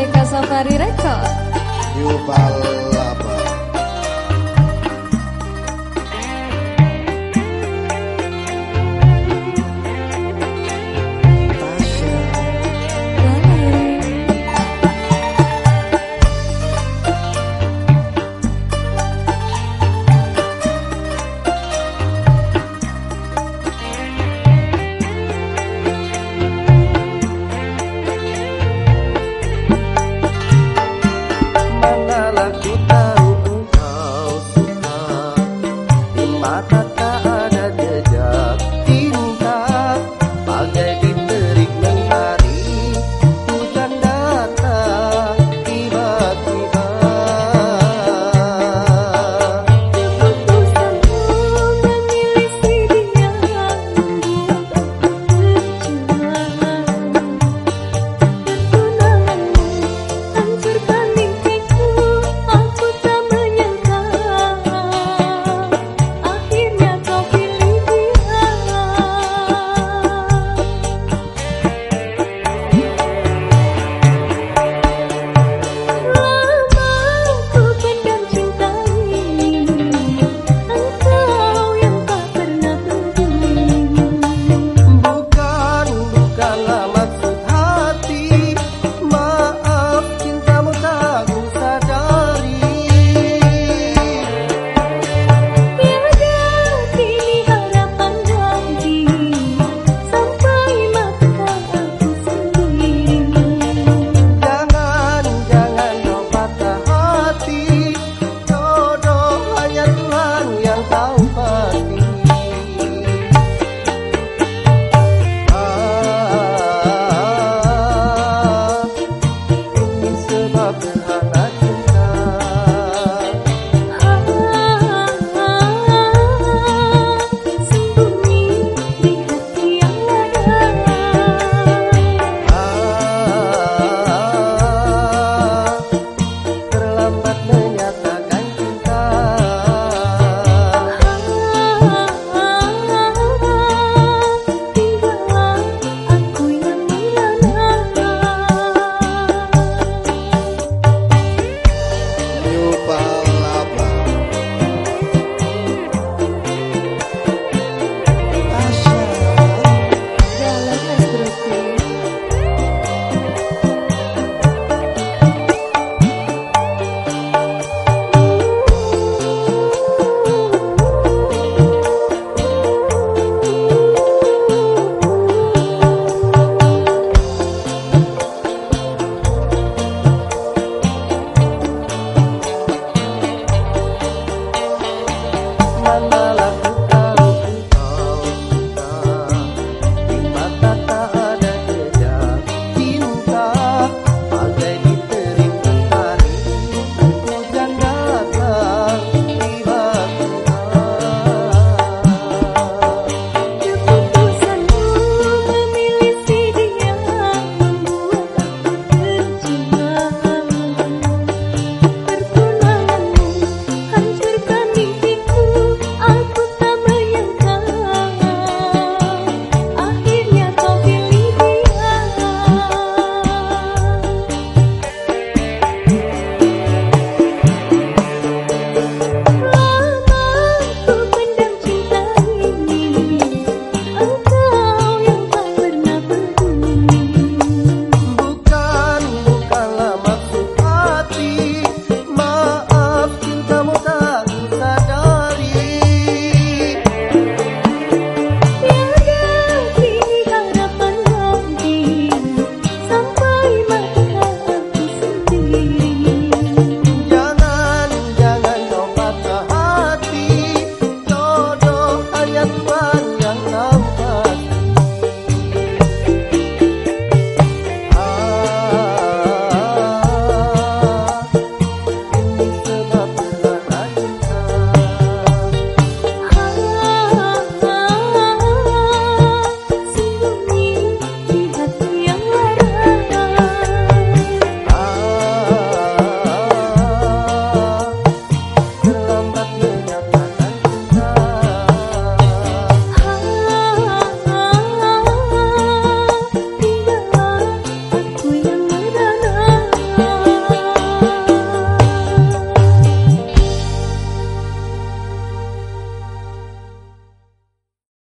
Boneka Safari Record mata nuestros.